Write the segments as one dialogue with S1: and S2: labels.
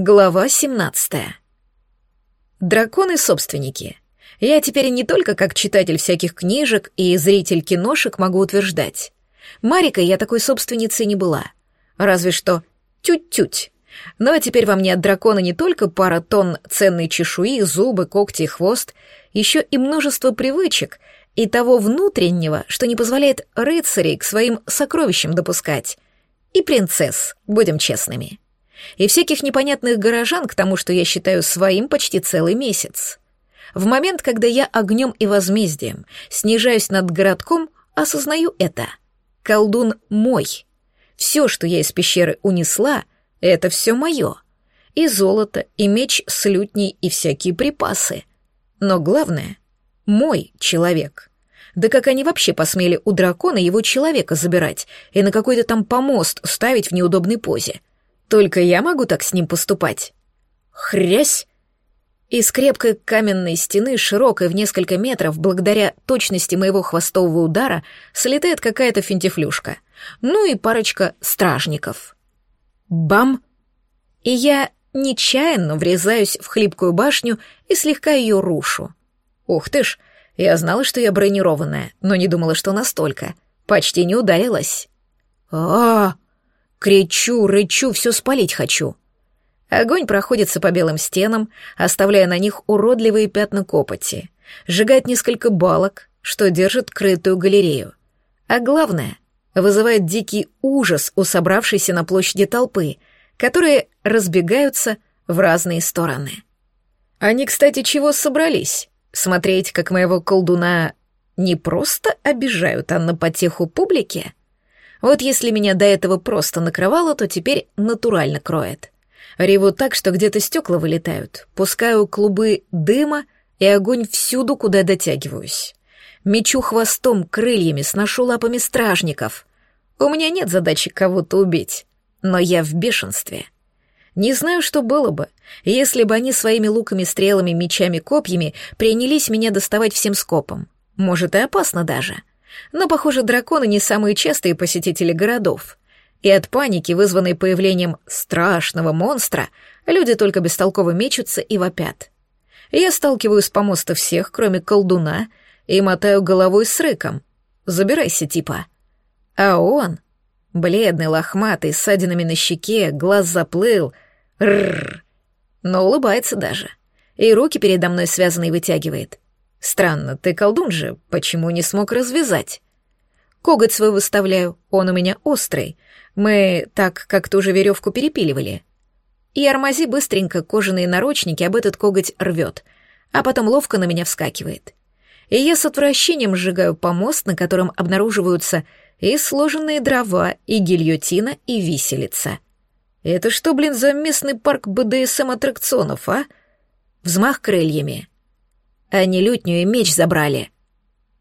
S1: Глава 17. Драконы-собственники. Я теперь не только как читатель всяких книжек и зритель киношек могу утверждать. Марика я такой собственницей не была. Разве что тють-тють. Ну а теперь во мне от дракона не только пара тонн ценной чешуи, зубы, когти и хвост, еще и множество привычек и того внутреннего, что не позволяет рыцарей к своим сокровищам допускать. И принцесс, будем честными. И всяких непонятных горожан к тому, что я считаю своим почти целый месяц. В момент, когда я огнем и возмездием снижаюсь над городком, осознаю это. Колдун мой. Все, что я из пещеры унесла, это все мое. И золото, и меч с лютней, и всякие припасы. Но главное — мой человек. Да как они вообще посмели у дракона его человека забирать и на какой-то там помост ставить в неудобной позе? Только я могу так с ним поступать. Хрясь! Из крепкой каменной стены, широкой в несколько метров, благодаря точности моего хвостового удара, слетает какая-то финтифлюшка. Ну и парочка стражников. Бам! И я нечаянно врезаюсь в хлипкую башню и слегка ее рушу. Ух ты ж, я знала, что я бронированная, но не думала, что настолько. Почти не ударилась. а, -а, -а Кричу, рычу, все спалить хочу. Огонь проходится по белым стенам, оставляя на них уродливые пятна копоти, сжигает несколько балок, что держит крытую галерею. А главное, вызывает дикий ужас у собравшейся на площади толпы, которые разбегаются в разные стороны. Они, кстати, чего собрались? Смотреть, как моего колдуна не просто обижают, а на потеху публике? Вот если меня до этого просто накрывало, то теперь натурально кроет. Реву так, что где-то стекла вылетают, пускаю клубы дыма и огонь всюду, куда дотягиваюсь. Мечу хвостом, крыльями, сношу лапами стражников. У меня нет задачи кого-то убить, но я в бешенстве. Не знаю, что было бы, если бы они своими луками, стрелами, мечами, копьями принялись меня доставать всем скопом. Может, и опасно даже. Но, похоже, драконы не самые частые посетители городов. И от паники, вызванной появлением страшного монстра, люди только бестолково мечутся и вопят. Я сталкиваю с помоста всех, кроме колдуна, и мотаю головой с рыком. «Забирайся, типа». А он, бледный, лохматый, с ссадинами на щеке, глаз заплыл, рррр, но улыбается даже. И руки передо мной связанные вытягивает. Странно, ты колдун же, почему не смог развязать? Коготь свой выставляю, он у меня острый. Мы так как ту же веревку перепиливали. И Армази быстренько кожаные наручники об этот коготь рвет, а потом ловко на меня вскакивает. И я с отвращением сжигаю помост, на котором обнаруживаются и сложенные дрова, и гильотина, и виселица. Это что, блин, за местный парк БДСМ-аттракционов, а? Взмах крыльями — они лютню и меч забрали.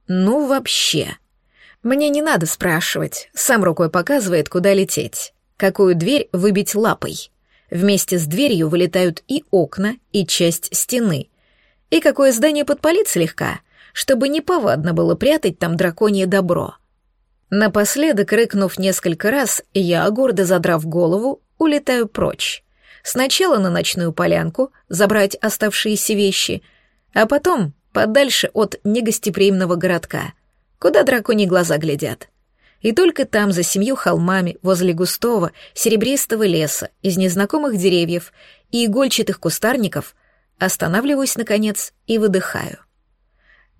S1: Ну, вообще. Мне не надо спрашивать, сам рукой показывает, куда лететь. Какую дверь выбить лапой. Вместе с дверью вылетают и окна, и часть стены. И какое здание подпалить слегка, чтобы неповадно было прятать там драконье добро. Напоследок, рыкнув несколько раз, я, гордо задрав голову, улетаю прочь. Сначала на ночную полянку, забрать оставшиеся вещи — а потом подальше от негостеприимного городка, куда драконьи глаза глядят. И только там, за семью холмами, возле густого, серебристого леса, из незнакомых деревьев и игольчатых кустарников, останавливаюсь, наконец, и выдыхаю.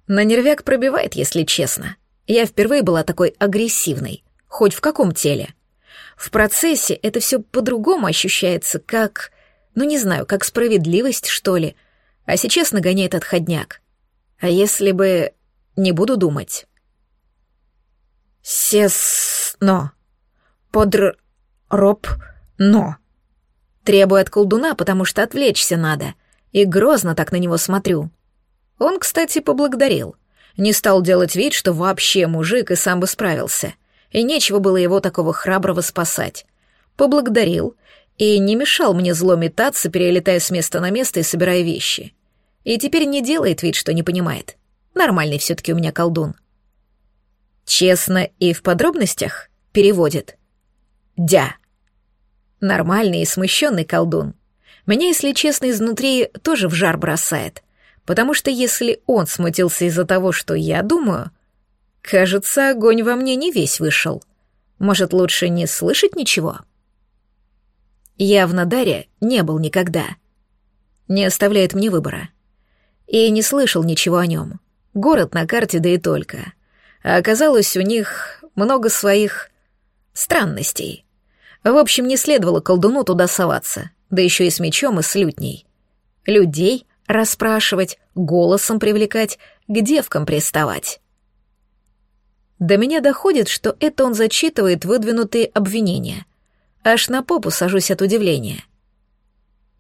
S1: На нервяк пробивает, если честно. Я впервые была такой агрессивной, хоть в каком теле. В процессе это все по-другому ощущается, как... Ну, не знаю, как справедливость, что ли — а сейчас нагоняет отходняк. А если бы... не буду думать. Сес-но. Подр-роб-но. Требую от колдуна, потому что отвлечься надо. И грозно так на него смотрю. Он, кстати, поблагодарил. Не стал делать вид, что вообще мужик и сам бы справился. И нечего было его такого храброго спасать. Поблагодарил и не мешал мне зло метаться, перелетая с места на место и собирая вещи и теперь не делает вид, что не понимает. Нормальный все-таки у меня колдун. Честно и в подробностях переводит. Дя. Нормальный и смущенный колдун. Меня, если честно, изнутри тоже в жар бросает, потому что если он смутился из-за того, что я думаю, кажется, огонь во мне не весь вышел. Может, лучше не слышать ничего? Я в Надаре не был никогда. Не оставляет мне выбора. И не слышал ничего о нем. Город на карте, да и только. А оказалось, у них много своих странностей. В общем, не следовало колдуну туда соваться, да еще и с мечом и с лютней. Людей расспрашивать, голосом привлекать, к девкам приставать. До меня доходит, что это он зачитывает выдвинутые обвинения. Аж на попу сажусь от удивления.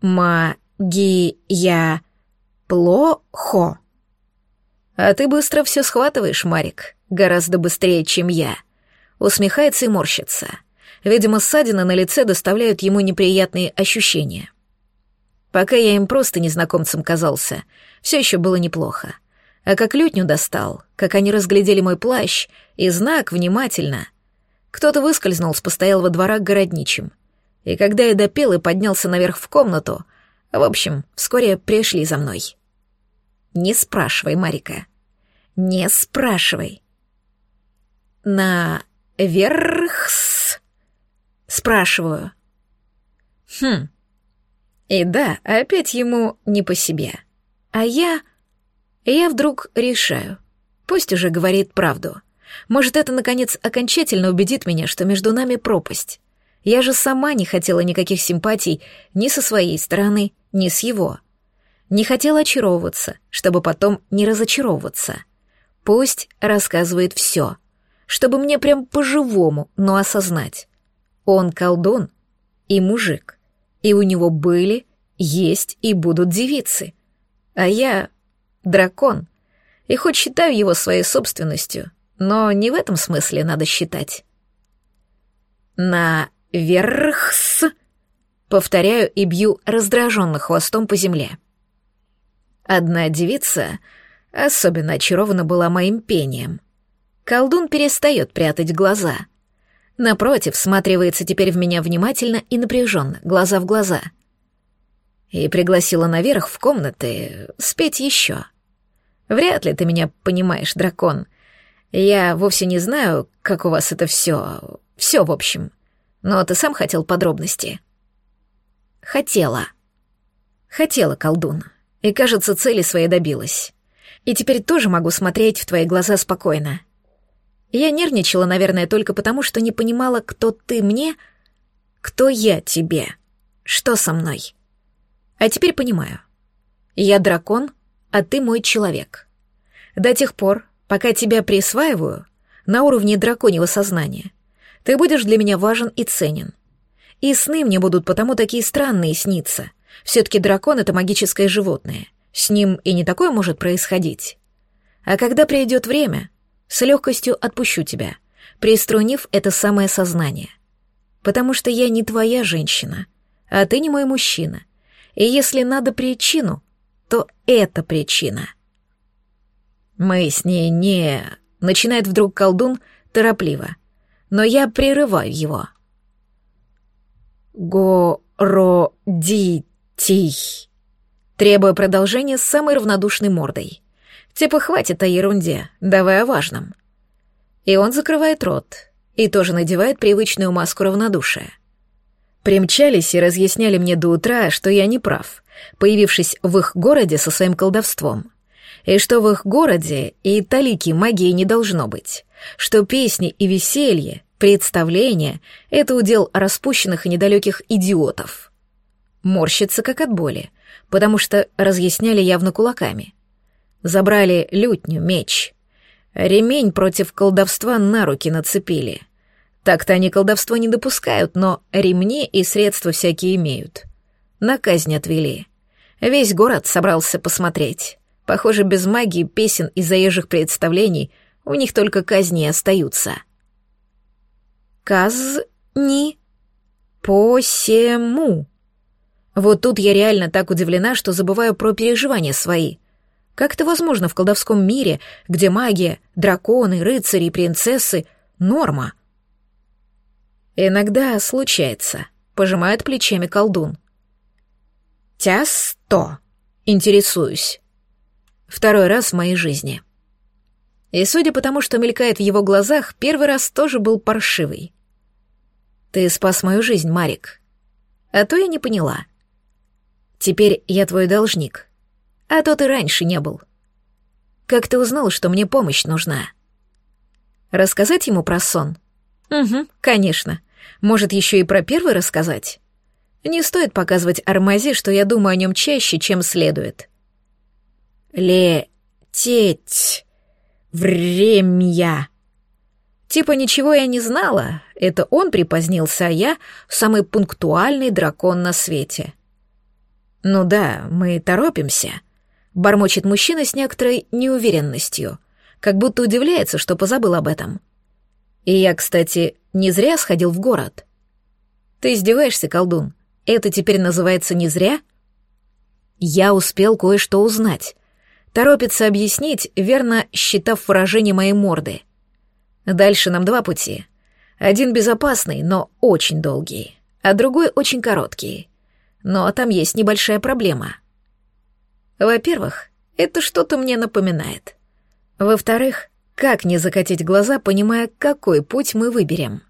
S1: Магия плохо. А ты быстро все схватываешь, Марик, гораздо быстрее, чем я. Усмехается и морщится. Видимо, ссадины на лице доставляют ему неприятные ощущения. Пока я им просто незнакомцем казался, все еще было неплохо. А как лютню достал, как они разглядели мой плащ и знак внимательно. Кто-то выскользнул с постоялого двора к городничим. И когда я допел и поднялся наверх в комнату, в общем, вскоре пришли за мной. Не спрашивай, Марика. Не спрашивай. На верхс? Спрашиваю. Хм. И да, опять ему не по себе. А я... Я вдруг решаю. Пусть уже говорит правду. Может, это, наконец, окончательно убедит меня, что между нами пропасть. Я же сама не хотела никаких симпатий ни со своей стороны, ни с его. Не хотела очаровываться, чтобы потом не разочаровываться. Пусть рассказывает все, чтобы мне прям по-живому, но осознать. Он колдун и мужик, и у него были, есть и будут девицы. А я дракон, и хоть считаю его своей собственностью, но не в этом смысле надо считать. На верхс повторяю и бью раздраженно хвостом по земле. Одна девица особенно очарована была моим пением. Колдун перестает прятать глаза. Напротив, сматривается теперь в меня внимательно и напряженно, глаза в глаза. И пригласила наверх в комнаты спеть еще. Вряд ли ты меня понимаешь, дракон. Я вовсе не знаю, как у вас это все, все в общем. Но ты сам хотел подробности. Хотела. Хотела, колдун и, кажется, цели своей добилась. И теперь тоже могу смотреть в твои глаза спокойно. Я нервничала, наверное, только потому, что не понимала, кто ты мне, кто я тебе, что со мной. А теперь понимаю. Я дракон, а ты мой человек. До тех пор, пока тебя присваиваю на уровне драконьего сознания, ты будешь для меня важен и ценен. И сны мне будут потому такие странные сниться, все-таки дракон — это магическое животное. С ним и не такое может происходить. А когда придет время, с легкостью отпущу тебя, приструнив это самое сознание. Потому что я не твоя женщина, а ты не мой мужчина. И если надо причину, то это причина. Мы с ней не... Начинает вдруг колдун торопливо, но я прерываю его. Городить «Тих!» Требуя продолжения с самой равнодушной мордой. Типа хватит о ерунде, давай о важном. И он закрывает рот и тоже надевает привычную маску равнодушия. Примчались и разъясняли мне до утра, что я не прав, появившись в их городе со своим колдовством. И что в их городе и талики магии не должно быть, что песни и веселье, представления — это удел распущенных и недалеких идиотов — морщится как от боли, потому что разъясняли явно кулаками. Забрали лютню, меч. Ремень против колдовства на руки нацепили. Так-то они колдовство не допускают, но ремни и средства всякие имеют. На казнь отвели. Весь город собрался посмотреть. Похоже, без магии, песен и заезжих представлений у них только казни остаются. Казни посему. Вот тут я реально так удивлена, что забываю про переживания свои. Как это возможно в колдовском мире, где магия, драконы, рыцари и принцессы — норма? Иногда случается, пожимает плечами колдун. Часто. Интересуюсь. Второй раз в моей жизни. И судя по тому, что мелькает в его глазах, первый раз тоже был паршивый. Ты спас мою жизнь, Марик. А то я не поняла. Теперь я твой должник. А то ты раньше не был. Как ты узнал, что мне помощь нужна? Рассказать ему про сон? Угу, конечно. Может, еще и про первый рассказать? Не стоит показывать Армази, что я думаю о нем чаще, чем следует. Лететь. Время. Типа ничего я не знала. Это он припозднился, а я — самый пунктуальный дракон на свете. Ну да, мы торопимся. Бормочет мужчина с некоторой неуверенностью, как будто удивляется, что позабыл об этом. И я, кстати, не зря сходил в город. Ты издеваешься, колдун? Это теперь называется не зря? Я успел кое-что узнать. Торопится объяснить, верно считав выражение моей морды. Дальше нам два пути. Один безопасный, но очень долгий, а другой очень короткий. Но там есть небольшая проблема. Во-первых, это что-то мне напоминает. Во-вторых, как не закатить глаза, понимая, какой путь мы выберем?